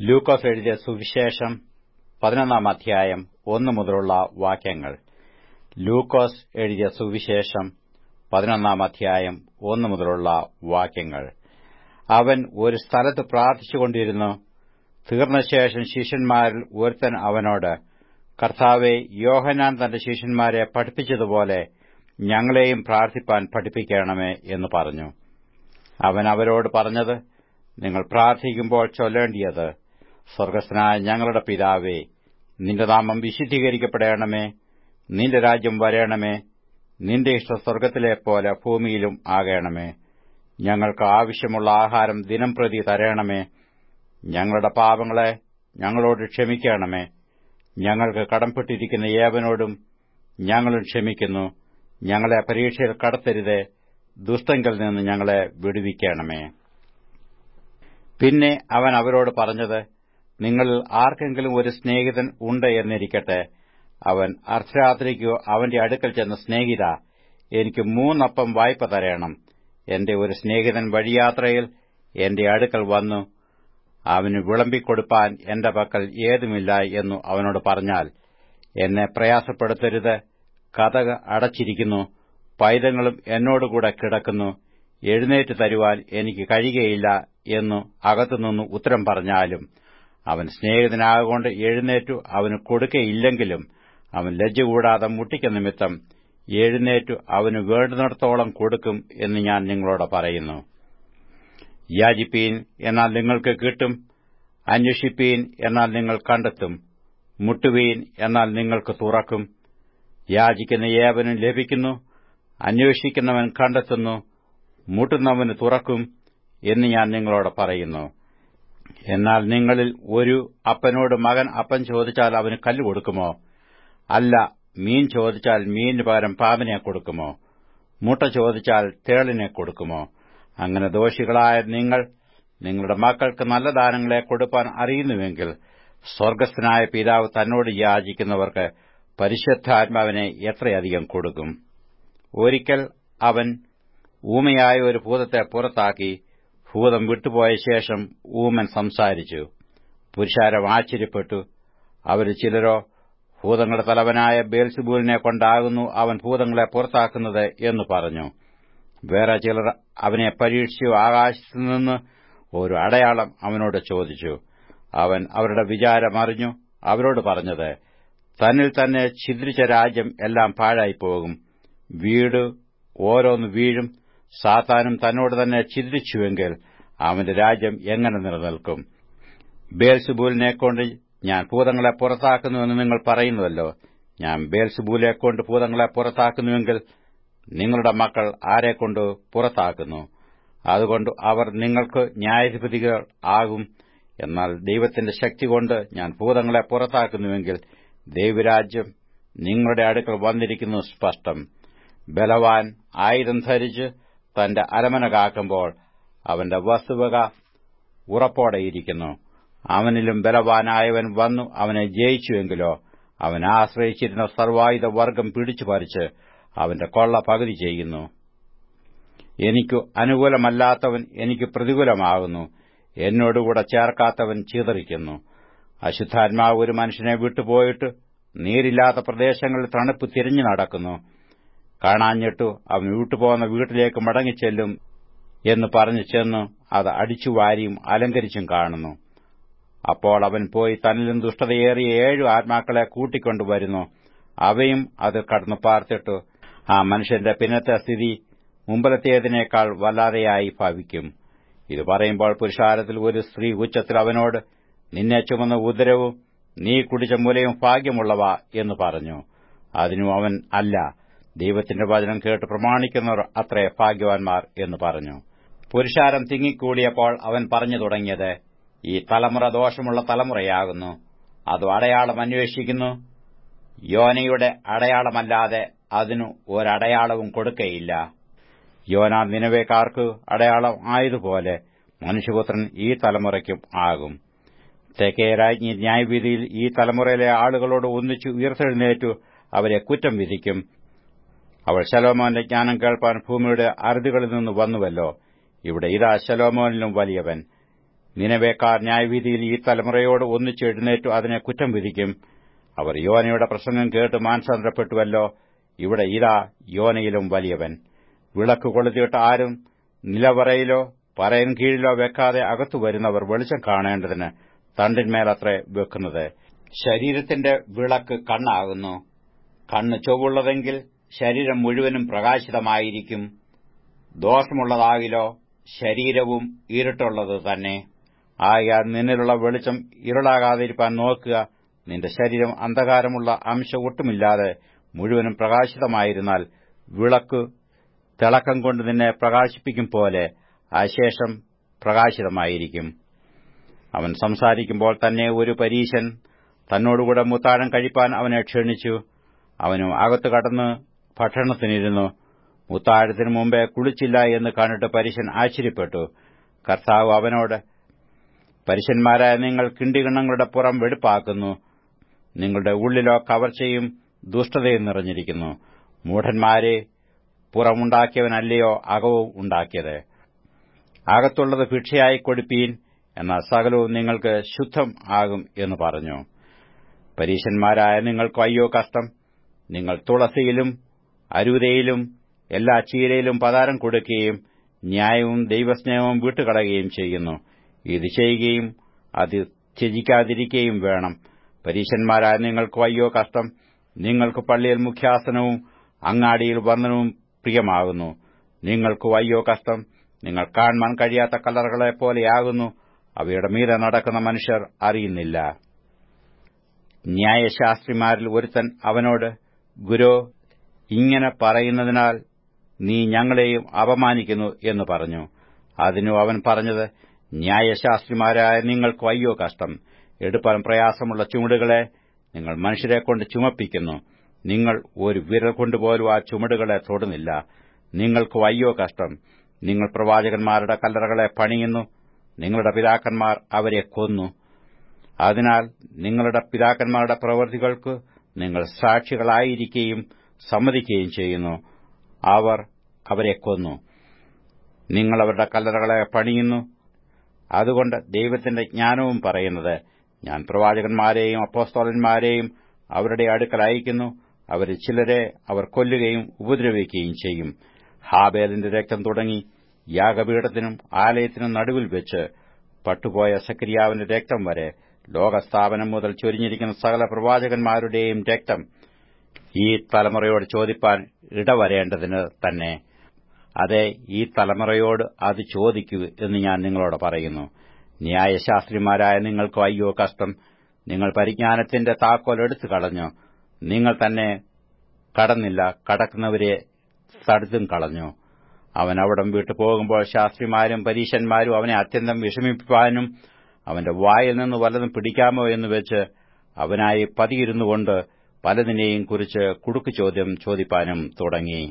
ലൂക്കോസ് എഴുതിയ സുവിശേഷം പതിനൊന്നാം അധ്യായം ഒന്നു മുതലുള്ള വാക്യങ്ങൾ. ലൂക്കോസ് എഴുതിയ സുവിശേഷം പതിനൊന്നാം അധ്യായം ഒന്നു മുതലുള്ള വാക്യങ്ങൾ. അവൻ ഒരു സ്ഥലത്ത് പ്രാർത്ഥിച്ചുകൊണ്ടിരുന്നു. തീർന്ന ശേഷം ശിഷ്യന്മാരിൽ ഒരുത്തൻ അവനോട് കർത്താവെ യോഹനാൻ തന്റെ ശിഷ്യന്മാരെ പഠിപ്പിച്ചതുപോലെ ഞങ്ങളെയും പ്രാർത്ഥിപ്പാൻ പഠിപ്പിക്കണമേ എന്ന് പറഞ്ഞു. അവൻ അവരോട് പറഞ്ഞത് നിങ്ങൾ പ്രാർത്ഥിക്കുമ്പോൾ ചൊല്ലേണ്ടിയത് സ്വർഗസ്ഥനായ ഞങ്ങളുടെ പിതാവേ നിന്റെ നാമം വിശുദ്ധീകരിക്കപ്പെടേണമേ നിന്റെ രാജ്യം വരേണമേ നിന്റെ ഇഷ്ട സ്വർഗത്തിലെ പോലെ ഭൂമിയിലും ആകേണമേ. ഞങ്ങൾക്ക് ആവശ്യമുള്ള ആഹാരം ദിനം പ്രതി തരേണമേ. ഞങ്ങളുടെ പാപങ്ങളെ ഞങ്ങളോട് ക്ഷമിക്കണമേ. ഞങ്ങൾക്ക് കടംപെട്ടിരിക്കുന്ന ഏവനോടും ഞങ്ങളും ക്ഷമിക്കുന്നു. ഞങ്ങളെ പരീക്ഷയിൽ കടത്തരുതേ. ദുഷ്ടങ്കിൽ നിന്ന് ഞങ്ങളെ വിടുവിക്കണമേ. പിന്നെ അവൻ അവരോട് പറഞ്ഞത് നിങ്ങളിൽ ആർക്കെങ്കിലും ഒരു സ്നേഹിതൻ ഉണ്ട് എന്നിരിക്കട്ടെ അവൻ അർദ്ധരാത്രിക്കോ അവന്റെ അടുക്കൽ ചെന്ന സ്നേഹിത എനിക്ക് മൂന്നപ്പം വായ്പ തരയണം എന്റെ ഒരു സ്നേഹിതൻ വഴിയാത്രയിൽ എന്റെ അടുക്കൽ വന്നു അവന് വിളമ്പിക്കൊടുപ്പാൻ എന്റെ പക്കൽ ഏതുമില്ല എന്നു അവനോട് പറഞ്ഞാൽ എന്നെ പ്രയാസപ്പെടുത്തരുത് കഥക അടച്ചിരിക്കുന്നു പൈതങ്ങളും എന്നോടുകൂടെ കിടക്കുന്നു എഴുന്നേറ്റ് തരുവാൻ എനിക്ക് കഴിയുകയില്ല എന്നു അകത്തുനിന്ന് ഉത്തരം പറഞ്ഞാലും അവൻ സ്നേഹിതനാകൊണ്ട് എഴുന്നേറ്റു അവന് കൊടുക്കയില്ലെങ്കിലും അവൻ ലജ്ജ കൂടാതെ മുട്ടിക്ക നിമിത്തം എഴുന്നേറ്റു അവന് വേണ്ടുന്നിടത്തോളം കൊടുക്കും എന്ന് ഞാൻ നിങ്ങളോട് പറയുന്നു. യാചിപ്പീൻ എന്നാൽ നിങ്ങൾക്ക് കിട്ടും അന്വേഷിപ്പീൻ എന്നാൽ നിങ്ങൾ കണ്ടെത്തും മുട്ടുവീൻ എന്നാൽ നിങ്ങൾക്ക് തുറക്കും. യാചിക്കുന്ന ഏവനും ലഭിക്കുന്നു അന്വേഷിക്കുന്നവൻ കണ്ടെത്തുന്നു മുട്ടുന്നവന് തുറക്കും എന്ന് ഞാൻ നിങ്ങളോട് പറയുന്നു. എന്നാൽ നിങ്ങളിൽ ഒരു അപ്പനോട് മകൻ അപ്പൻ ചോദിച്ചാൽ അവന് കല്ല് കൊടുക്കുമോ? അല്ല മീൻ ചോദിച്ചാൽ മീനിന് പകരം പാമ്പിനെ കൊടുക്കുമോ? മുട്ട ചോദിച്ചാൽ തേളിനെ കൊടുക്കുമോ? അങ്ങനെ ദോഷികളായ നിങ്ങൾ നിങ്ങളുടെ മക്കൾക്ക് നല്ല ദാനങ്ങളെ കൊടുക്കാൻ അറിയുന്നുവെങ്കിൽ സ്വർഗസ്ഥനായ പിതാവ് തന്നോട് യാചിക്കുന്നവർക്ക് പരിശുദ്ധാത്മാവിനെ എത്രയധികം കൊടുക്കും? ഒരിക്കൽ അവൻ ഊമയായ ഒരു ഭൂതത്തെ പുറത്താക്കി ഭൂതം വിട്ടുപോയ ശേഷം ഊമൻ സംസാരിച്ചു. പുരുഷാരം ആശ്ചര്യപ്പെട്ടു. അവരിൽ ചിലരോ ഭൂതങ്ങളുടെ തലവനായ ബേൽസുബൂലിനെ കൊണ്ടാകുന്നു അവൻ ഭൂതങ്ങളെ പുറത്താക്കുന്നത് എന്ന് പറഞ്ഞു. വേറെ ചിലർ അവനെ പരീക്ഷിച്ചു ആകാശത്തു നിന്ന് ഒരു അടയാളം അവനോട് ചോദിച്ചു. അവൻ അവരുടെ വിചാരം അറിഞ്ഞു. അവരോട് പറഞ്ഞത് തന്നിൽ തന്നെ ഛിദ്രിച്ച രാജ്യം എല്ലാം പാഴായിപ്പോകും വീട് ഓരോന്ന് വീഴും. സാത്താനും തന്നോട് തന്നെ ഛിദ്രിച്ചുവെങ്കിൽ അവന്റെ രാജ്യം എങ്ങനെ നിലനിൽക്കും? ബേൽസുബൂലിനെക്കൊണ്ട് ഞാൻ ഭൂതങ്ങളെ പുറത്താക്കുന്നുവെന്ന് നിങ്ങൾ പറയുന്നുവല്ലോ. ഞാൻ ബേൽസുബൂലെക്കൊണ്ട് ഭൂതങ്ങളെ പുറത്താക്കുന്നുവെങ്കിൽ നിങ്ങളുടെ മക്കൾ ആരെക്കൊണ്ട് പുറത്താക്കുന്നു? അതുകൊണ്ട് അവർ നിങ്ങൾക്ക് ന്യായാധിപതികൾ ആകും. എന്നാൽ ദൈവത്തിന്റെ ശക്തി കൊണ്ട് ഞാൻ ഭൂതങ്ങളെ പുറത്താക്കുന്നുവെങ്കിൽ ദൈവരാജ്യം നിങ്ങളുടെ അടുക്കൽ വന്നിരിക്കുന്നു സ്പഷ്ടം. ബലവാൻ ആയുധം ധരിച്ച് തന്റെ അരമന കാക്കുമ്പോൾ അവന്റെ വസ്തുവക ഉറപ്പോടെയിരിക്കുന്നു അവനിലും ബലവാനായവൻ വന്നു അവനെ ജയിച്ചുവെങ്കിലോ അവൻ ആശ്രയിച്ചിരുന്ന സർവായുധ വർഗം പിടിച്ചു പറിച്ച് അവന്റെ കൊള്ള പകുതി ചെയ്യുന്നു. എനിക്കു അനുകൂലമല്ലാത്തവൻ എനിക്ക് പ്രതികൂലമാകുന്നു. എന്നോടുകൂടെ ചേർക്കാത്തവൻ ചീതറിക്കുന്നു. അശുദ്ധാത്മാവ് ഒരു മനുഷ്യനെ വിട്ടുപോയിട്ട് നീരില്ലാത്ത പ്രദേശങ്ങളിൽ തണുപ്പ് തിരിഞ്ഞു നടക്കുന്നു. കാണാഞ്ഞിട്ടു അവൻ വീട്ടുപോകുന്ന വീട്ടിലേക്ക് മടങ്ങിച്ചെല്ലും എന്ന് പറഞ്ഞു ചെന്നു അത് അടിച്ചുവാരിയും അലങ്കരിച്ചും കാണുന്നു. അപ്പോൾ അവൻ പോയി തന്നിലും ദുഷ്ടതയേറിയ ഏഴു ആത്മാക്കളെ കൂട്ടിക്കൊണ്ടുവരുന്നു. അവയും അത് കടന്നു പാർത്തിട്ടു. ആ മനുഷ്യന്റെ പിന്നത്തെ സ്ഥിതി മുമ്പലത്തേതിനേക്കാൾ വല്ലാതെയായി ഭവിക്കും. ഇത് പറയുമ്പോൾ പുരുഷാരത്തിൽ ഒരു സ്ത്രീ ഉച്ചത്തിൽ അവനോട് നിന്നെ ചുമന്ന ഉദരവും നീ കുടിച്ച മുലയും ഭാഗ്യമുള്ളവ എന്ന് പറഞ്ഞു. അതിനു അവൻ അല്ല ദൈവത്തിന്റെ വചനം കേട്ട് പ്രമാണിക്കുന്നവർ അത്രേ ഭാഗ്യവാൻമാർ എന്ന് പറഞ്ഞു. പുരുഷാരം തിങ്ങിക്കൂടിയപ്പോൾ അവൻ പറഞ്ഞു തുടങ്ങിയത് ഈ തലമുറ ദോഷമുള്ള തലമുറയാകുന്നു. അത് അടയാളം അന്വേഷിക്കുന്നു. യോനയുടെ അടയാളമല്ലാതെ അതിനു ഒരടയാളവും കൊടുക്കയില്ല. യോന നിലവേക്കാർക്ക് അടയാളം ആയതുപോലെ മനുഷ്യപുത്രൻ ഈ തലമുറയ്ക്കും ആകും. തെക്കേ രാജ്ഞി ന്യായവിധിയിൽ ഈ തലമുറയിലെ ആളുകളോട് ഒന്നിച്ചു ഉയർത്തെഴുന്നേറ്റു അവരെ കുറ്റം വിധിക്കും. അവൾ ശലോമോന്റെ ജ്ഞാനം കേൾപ്പാൻ ഭൂമിയുടെ അറുതികളിൽ നിന്ന് വന്നുവല്ലോ. ഇവിടെ ഇതാ ശലോമോനിലും വലിയവൻ. നിനവേക്കാർ ന്യായവിധിയിൽ ഈ തലമുറയോട് ഒന്നിച്ച് എഴുന്നേറ്റു അതിനെ കുറ്റം വിധിക്കും. അവർ യോനയുടെ പ്രസംഗം കേട്ട് മാനസാന്തരപ്പെട്ടുവല്ലോ. ഇവിടെ ഇതാ യോനയിലും വലിയവൻ. വിളക്ക് കൊളുത്തിയിട്ട് ആരും നിലവറയിലോ പറയൻ കീഴിലോ വെക്കാതെ അകത്തു വരുന്നവർ വെളിച്ചം കാണേണ്ടതിന് തണ്ടിന്മേലത്രേ വെക്കുന്നത്. ശരീരത്തിന്റെ വിളക്ക് കണ്ണാകുന്നു. കണ്ണ് ചൊവ്വുള്ളതെങ്കിൽ ശരീരം മുഴുവനും പ്രകാശിതമായിരിക്കും. ദോഷമുള്ളതാകിലോ ശരീരവും ഇരുട്ടുള്ളത് തന്നെ. ആയാൽ നിന്നിലുള്ള വെളിച്ചം ഇരുളാകാതിരിക്കാൻ നോക്കുക. നിന്റെ ശരീരം അന്ധകാരമുള്ള അംശം ഒട്ടുമില്ലാതെ മുഴുവനും പ്രകാശിതമായിരുന്നാൽ വിളക്ക് തിളക്കം കൊണ്ട് നിന്നെ പ്രകാശിപ്പിക്കും പോലെ അശേഷം പ്രകാശിതമായിരിക്കും. അവൻ സംസാരിക്കുമ്പോൾ തന്നെ ഒരു പരീശൻ തന്നോടുകൂടെ മുത്താഴം കഴിപ്പാൻ അവനെ ക്ഷണിച്ചു. അവനും അകത്തു കടന്ന് ഭക്ഷണത്തിനിരുന്നു. മുത്താഴത്തിനു മുമ്പേ കുളിച്ചില്ല എന്ന് കണ്ടിട്ട് പരീശൻ ആശ്ചര്യപ്പെട്ടു. കർത്താവ് അവനോട് പരീശന്മാരായ നിങ്ങൾ കിണ്ടികിണ്ണങ്ങളുടെ പുറം വെടുപ്പാക്കുന്നു. നിങ്ങളുടെ ഉള്ളിലോ കവർച്ചയും ദുഷ്ടതയും നിറഞ്ഞിരിക്കുന്നു. മൂഢന്മാരെ പുറമുണ്ടാക്കിയവനല്ലയോ അകവും ഉണ്ടാക്കിയത്. അകത്തുള്ളത് ഭിക്ഷയായി കൊടുപ്പീൻ എന്നാൽ സകലവും നിങ്ങൾക്ക് ശുദ്ധം ആകും എന്ന് പറഞ്ഞു. പരീശന്മാരായ നിങ്ങൾക്ക് അയ്യോ കഷ്ടം. നിങ്ങൾ തുളസിയിലും അരുതയിലും എല്ലാ ചീരയിലും പതാരം കൊടുക്കുകയും ന്യായവും ദൈവസ്നേഹവും വിട്ടുകളയുകയും ചെയ്യുന്നു. ഇത് ചെയ്യുകയും അത് ത്യജിക്കാതിരിക്കുകയും വേണം. പരീശന്മാരായ നിങ്ങൾക്ക് വയ്യോ കഷ്ടം. നിങ്ങൾക്ക് പള്ളിയിൽ മുഖ്യാസനവും അങ്ങാടിയിൽ വന്ദനവും പ്രിയമാകുന്നു. നിങ്ങൾക്ക് വയ്യോ കഷ്ടം. നിങ്ങൾ കാണാൻ കഴിയാത്ത കളറുകളെ പോലെയാകുന്നു അവയുടെ മീതെ നടക്കുന്ന മനുഷ്യർ അറിയുന്നില്ല. ന്യായശാസ്ത്രിമാരിൽ ഒരുത്തൻ അവനോട് ഗുരു ഇങ്ങനെ പറയുന്നതിനാൽ നീ ഞങ്ങളെയും അപമാനിക്കുന്നു എന്ന് പറഞ്ഞു. അതിനു അവൻ പറഞ്ഞത് ന്യായശാസ്ത്രിമാരായ നിങ്ങൾക്ക് അയ്യോ കഷ്ടം. എടുപ്പാൻ പ്രയാസമുള്ള ചുമടുകളെ നിങ്ങൾ മനുഷ്യരെക്കൊണ്ട് ചുമപ്പിക്കുന്നു. നിങ്ങൾ ഒരു വിരൽ കൊണ്ടുപോലും ആ ചുമടുകളെ തൊടുന്നില്ല. നിങ്ങൾക്ക് അയ്യോ കഷ്ടം. നിങ്ങൾ പ്രവാചകന്മാരുടെ കല്ലറകളെ പണിയുന്നു. നിങ്ങളുടെ പിതാക്കന്മാർ അവരെ കൊന്നു. അതിനാൽ നിങ്ങളുടെ പിതാക്കന്മാരുടെ പ്രവൃത്തികൾക്ക് നിങ്ങൾ സാക്ഷികളായിരിക്കുകയും സമ്മതിക്കുകയും ചെയ്യുന്നു. അവർ അവരെ കൊന്നു. നിങ്ങൾ അവരുടെ കല്ലറകളെ പണിയുന്നു. അതുകൊണ്ട് ദൈവത്തിന്റെ ജ്ഞാനവും പറയുന്നത് ഞാൻ പ്രവാചകന്മാരെയും അപ്പോസ്തോലന്മാരെയും അവരുടെ അടുക്കൽ അയക്കുന്നു. അവരിൽ ചിലരെ അവർ കൊല്ലുകയും ഉപദ്രവിക്കുകയും ചെയ്യും. ഹാബേലിന്റെ രക്തം തുടങ്ങി യാഗപീഠത്തിനും ആലയത്തിനും നടുവിൽ വെച്ച് പട്ടുപോയ സക്രിയാവിന്റെ രക്തം വരെ ലോകസ്ഥാപനം മുതൽ ചൊരിഞ്ഞിരിക്കുന്ന സകല പ്രവാചകന്മാരുടെയും രക്തം ഈ തലമുറയോട് ചോദിപ്പാൻ ഇടവരേണ്ടതിന് തന്നെ. അതെ ഈ തലമുറയോട് അത് ചോദിക്കൂ എന്ന് ഞാൻ നിങ്ങളോട് പറയുന്നു. ന്യായശാസ്ത്രിമാരായ നിങ്ങൾക്കോ അയ്യോ കഷ്ടം. നിങ്ങൾ പരിജ്ഞാനത്തിന്റെ താക്കോൽ എടുത്തു കളഞ്ഞു. നിങ്ങൾ തന്നെ കടന്നില്ല കടക്കുന്നവരെ തടുത്തും കളഞ്ഞു. അവൻ അവിടം വിട്ടു പോകുമ്പോൾ ശാസ്ത്രിമാരും പരീശന്മാരും അവനെ അത്യന്തം വിഷമിപ്പാനും അവന്റെ വായിൽ നിന്ന് വല്ലതും പിടിക്കാമോ എന്ന് വെച്ച് അവനായി പതിയിരുന്നുകൊണ്ട് പലതിനെയും കുറിച്ച് കുടുക്കു ചോദ്യം ചോദിപ്പാനും തുടങ്ങി.